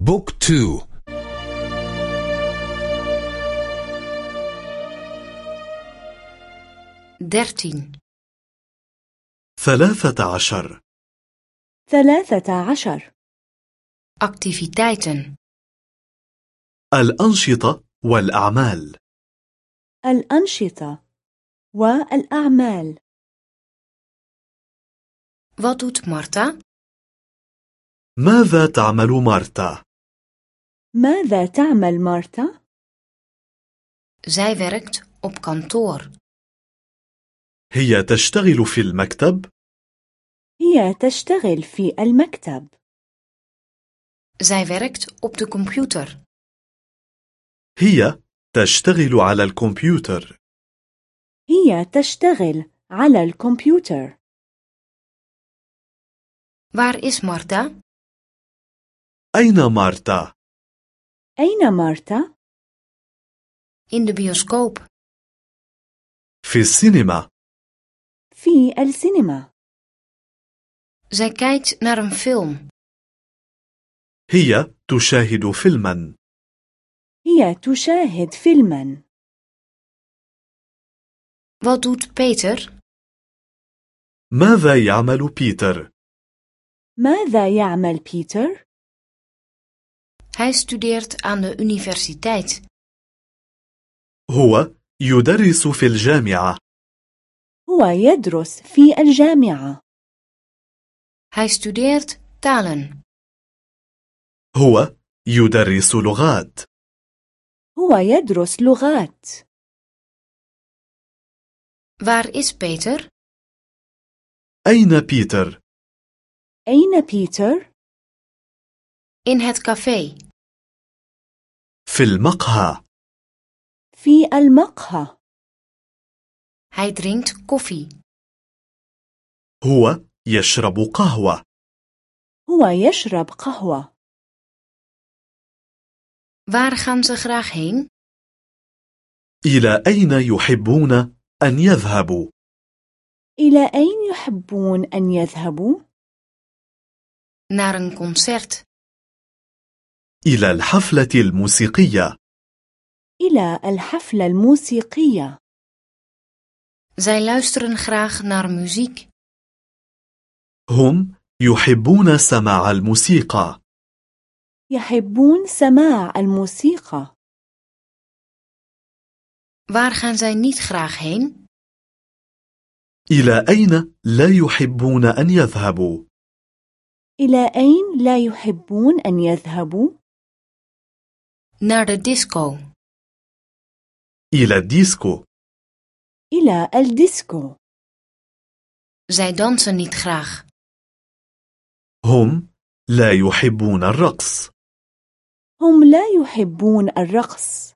بوك تو. درتين. ثلاثة عشر. ثلاثة عشر. activiteiten الأنشطة والأعمال. الأنشطة والأعمال. Wat doet Marta? ماذا تعمل مارتا؟ ماذا تعمل مارتا؟ Zij werkt op kantoor. هي تشتغل في المكتب؟ هي تشتغل في المكتب Zij werkt op de computer. هي تشتغل على الكمبيوتر هي تشتغل على الكمبيوتر Waar is Marta? أين مارتا؟ أين مارتا؟ In de bioscoop. في السينما في السينما Zij kijkt naar een film. هي تشاهد فيلما هي تشاهد فيلما Wat doet Peter? ماذا يعمل بيتر؟ ماذا يعمل بيتر؟ Hij studeert aan de universiteit. هو يدرس في الجامعة هو يدرس في الجامعة Hij studeert talen. هو يدرس لغات هو يدرس لغات Waar is Peter? أين بيتر؟ أين بيتر؟ In het café. في المقهى في المقهى Hij drinkt koffie. هو يشرب قهوة هو يشرب قهوة Waar gaan ze graag heen? إلى أين يحبون أن يذهبوا؟ إلى أين يحبون أن يذهبوا؟ Naar een concert. إلى الحفلة الموسيقية إلى الحفلة الموسيقية Zij luisteren graag naar muziek. هم يحبون سماع الموسيقى يحبون سماع الموسيقى Waar gaan zij niet graag heen? إلى أين لا يحبون أن يذهبوا؟ إلى أين لا يحبون أن يذهبوا؟ Naar de disco. إلى الديسكو إلى الديسكو Zij dansen niet graag. هم لا يحبون الرقص هم لا يحبون الرقص